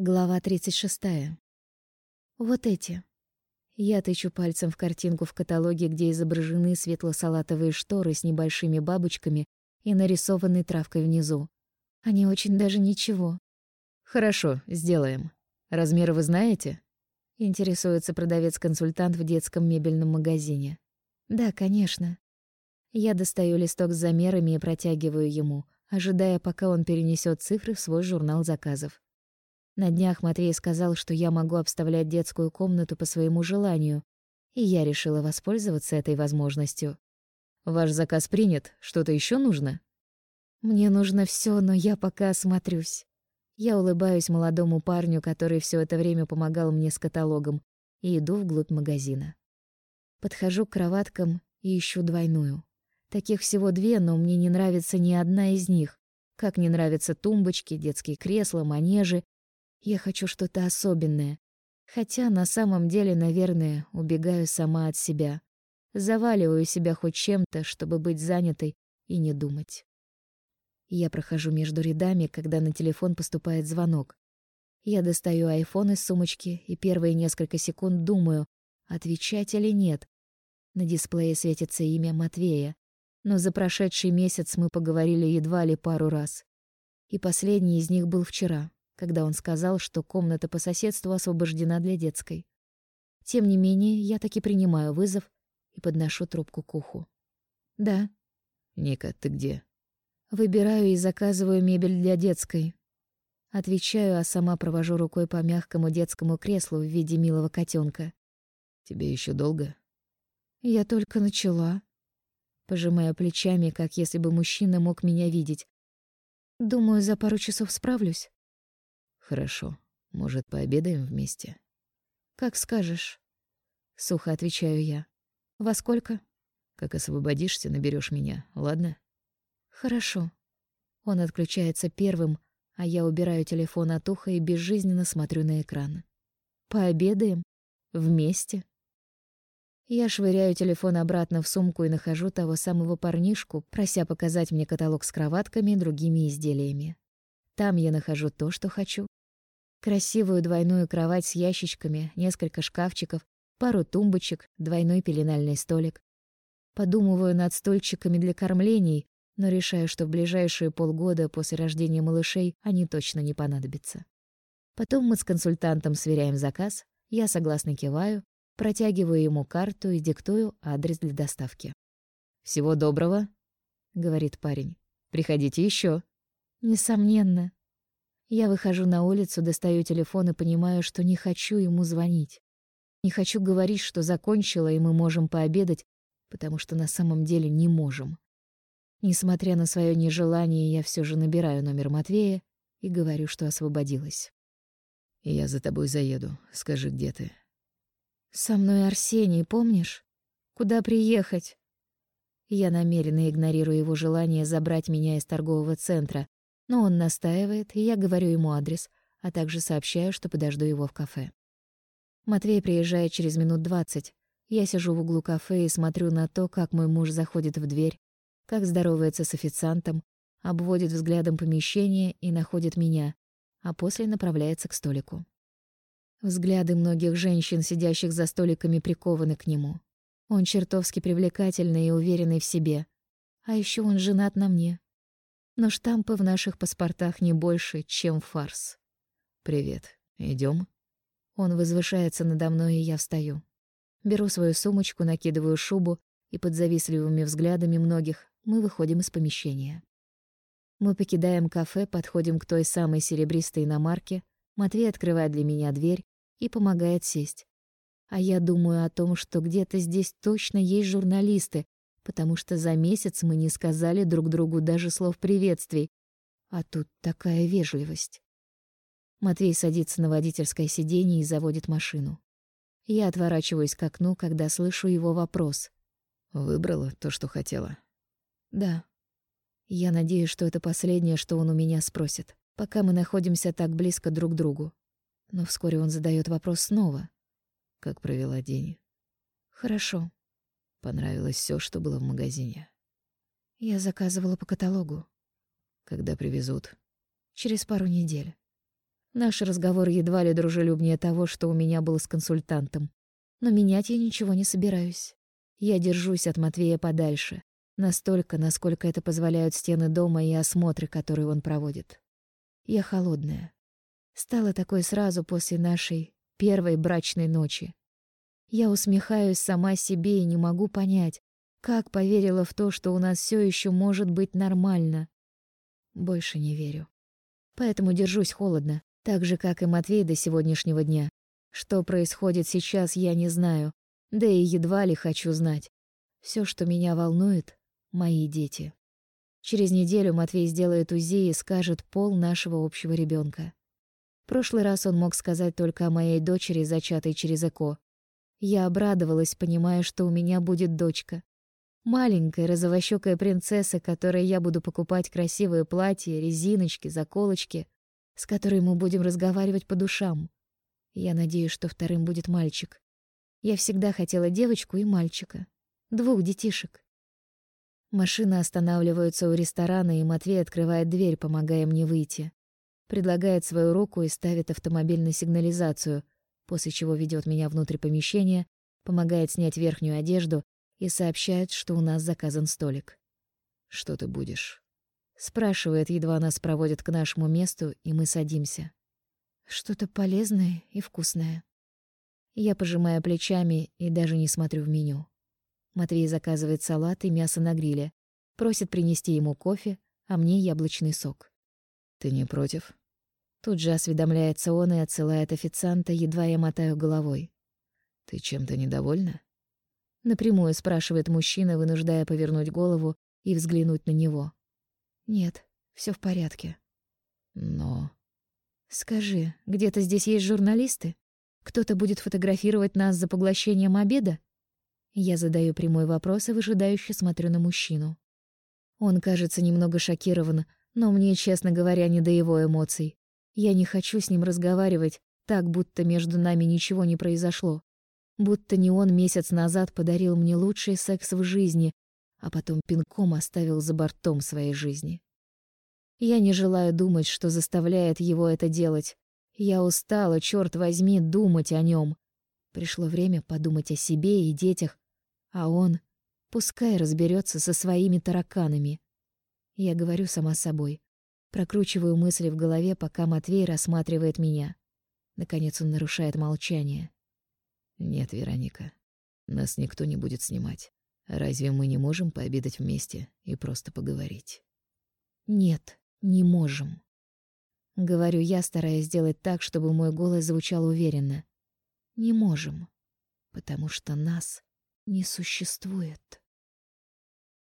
Глава 36. Вот эти. Я тычу пальцем в картинку в каталоге, где изображены светло-салатовые шторы с небольшими бабочками и нарисованной травкой внизу. Они очень даже ничего. Хорошо, сделаем. Размеры вы знаете? Интересуется продавец-консультант в детском мебельном магазине. Да, конечно. Я достаю листок с замерами и протягиваю ему, ожидая, пока он перенесет цифры в свой журнал заказов. На днях Матвей сказал, что я могу обставлять детскую комнату по своему желанию, и я решила воспользоваться этой возможностью. Ваш заказ принят. Что-то еще нужно? Мне нужно все, но я пока осмотрюсь. Я улыбаюсь молодому парню, который все это время помогал мне с каталогом, и иду вглубь магазина. Подхожу к кроваткам и ищу двойную. Таких всего две, но мне не нравится ни одна из них. Как не нравятся тумбочки, детские кресла, манежи я хочу что-то особенное. Хотя на самом деле, наверное, убегаю сама от себя. Заваливаю себя хоть чем-то, чтобы быть занятой и не думать. Я прохожу между рядами, когда на телефон поступает звонок. Я достаю айфон из сумочки и первые несколько секунд думаю, отвечать или нет. На дисплее светится имя Матвея, но за прошедший месяц мы поговорили едва ли пару раз. И последний из них был вчера, когда он сказал, что комната по соседству освобождена для детской. Тем не менее, я таки принимаю вызов и подношу трубку к уху. «Да». «Ника, ты где?» «Выбираю и заказываю мебель для детской». Отвечаю, а сама провожу рукой по мягкому детскому креслу в виде милого котенка. «Тебе еще долго?» «Я только начала». Пожимая плечами, как если бы мужчина мог меня видеть. «Думаю, за пару часов справлюсь». Хорошо. Может, пообедаем вместе? Как скажешь. Сухо отвечаю я. Во сколько? Как освободишься, наберешь меня, ладно? Хорошо. Он отключается первым, а я убираю телефон от уха и безжизненно смотрю на экран. Пообедаем? Вместе? Я швыряю телефон обратно в сумку и нахожу того самого парнишку, прося показать мне каталог с кроватками и другими изделиями. Там я нахожу то, что хочу, Красивую двойную кровать с ящичками, несколько шкафчиков, пару тумбочек, двойной пеленальный столик. Подумываю над стульчиками для кормлений, но решаю, что в ближайшие полгода после рождения малышей они точно не понадобятся. Потом мы с консультантом сверяем заказ, я согласно киваю, протягиваю ему карту и диктую адрес для доставки. «Всего доброго», — говорит парень. «Приходите еще. «Несомненно», я выхожу на улицу, достаю телефон и понимаю, что не хочу ему звонить. Не хочу говорить, что закончила, и мы можем пообедать, потому что на самом деле не можем. Несмотря на свое нежелание, я все же набираю номер Матвея и говорю, что освободилась. «Я за тобой заеду. Скажи, где ты?» «Со мной Арсений, помнишь? Куда приехать?» Я намеренно игнорирую его желание забрать меня из торгового центра, но он настаивает, и я говорю ему адрес, а также сообщаю, что подожду его в кафе. Матвей приезжает через минут двадцать. Я сижу в углу кафе и смотрю на то, как мой муж заходит в дверь, как здоровается с официантом, обводит взглядом помещение и находит меня, а после направляется к столику. Взгляды многих женщин, сидящих за столиками, прикованы к нему. Он чертовски привлекательный и уверенный в себе. А еще он женат на мне но штампы в наших паспортах не больше, чем фарс. «Привет. Идем. Он возвышается надо мной, и я встаю. Беру свою сумочку, накидываю шубу, и под завистливыми взглядами многих мы выходим из помещения. Мы покидаем кафе, подходим к той самой серебристой иномарке, Матвей открывает для меня дверь и помогает сесть. А я думаю о том, что где-то здесь точно есть журналисты, потому что за месяц мы не сказали друг другу даже слов приветствий. А тут такая вежливость. Матвей садится на водительское сиденье и заводит машину. Я отворачиваюсь к окну, когда слышу его вопрос. «Выбрала то, что хотела?» «Да». Я надеюсь, что это последнее, что он у меня спросит, пока мы находимся так близко друг к другу. Но вскоре он задает вопрос снова. «Как провела день?» «Хорошо. Понравилось все, что было в магазине. Я заказывала по каталогу. Когда привезут? Через пару недель. Наш разговор едва ли дружелюбнее того, что у меня было с консультантом. Но менять я ничего не собираюсь. Я держусь от Матвея подальше. Настолько, насколько это позволяют стены дома и осмотры, которые он проводит. Я холодная. Стала такой сразу после нашей первой брачной ночи. Я усмехаюсь сама себе и не могу понять, как поверила в то, что у нас все еще может быть нормально. Больше не верю. Поэтому держусь холодно, так же, как и Матвей до сегодняшнего дня. Что происходит сейчас, я не знаю, да и едва ли хочу знать. Все, что меня волнует — мои дети. Через неделю Матвей сделает УЗИ и скажет пол нашего общего ребенка. Прошлый раз он мог сказать только о моей дочери, зачатой через ЭКО. Я обрадовалась, понимая, что у меня будет дочка. Маленькая розовощёкая принцесса, которой я буду покупать красивые платья, резиночки, заколочки, с которой мы будем разговаривать по душам. Я надеюсь, что вторым будет мальчик. Я всегда хотела девочку и мальчика. Двух детишек. Машины останавливаются у ресторана, и Матвей открывает дверь, помогая мне выйти. Предлагает свою руку и ставит автомобиль на сигнализацию, после чего ведет меня внутрь помещения, помогает снять верхнюю одежду и сообщает, что у нас заказан столик. «Что ты будешь?» Спрашивает, едва нас проводят к нашему месту, и мы садимся. Что-то полезное и вкусное. Я пожимаю плечами и даже не смотрю в меню. Матвей заказывает салат и мясо на гриле, просит принести ему кофе, а мне яблочный сок. «Ты не против?» Тут же осведомляется он и отсылает официанта, едва я мотаю головой. «Ты чем-то недовольна?» Напрямую спрашивает мужчина, вынуждая повернуть голову и взглянуть на него. Нет, все в порядке. Но... Скажи, где-то здесь есть журналисты? Кто-то будет фотографировать нас за поглощением обеда? Я задаю прямой вопрос и выжидающе смотрю на мужчину. Он кажется немного шокирован, но мне, честно говоря, не до его эмоций. Я не хочу с ним разговаривать, так будто между нами ничего не произошло. Будто не он месяц назад подарил мне лучший секс в жизни, а потом пинком оставил за бортом своей жизни. Я не желаю думать, что заставляет его это делать. Я устала, черт возьми, думать о нем. Пришло время подумать о себе и детях, а он пускай разберется со своими тараканами. Я говорю сама собой. Прокручиваю мысли в голове, пока Матвей рассматривает меня. Наконец он нарушает молчание. «Нет, Вероника, нас никто не будет снимать. Разве мы не можем пообедать вместе и просто поговорить? Нет, не можем. Говорю я, стараясь сделать так, чтобы мой голос звучал уверенно. Не можем, потому что нас не существует.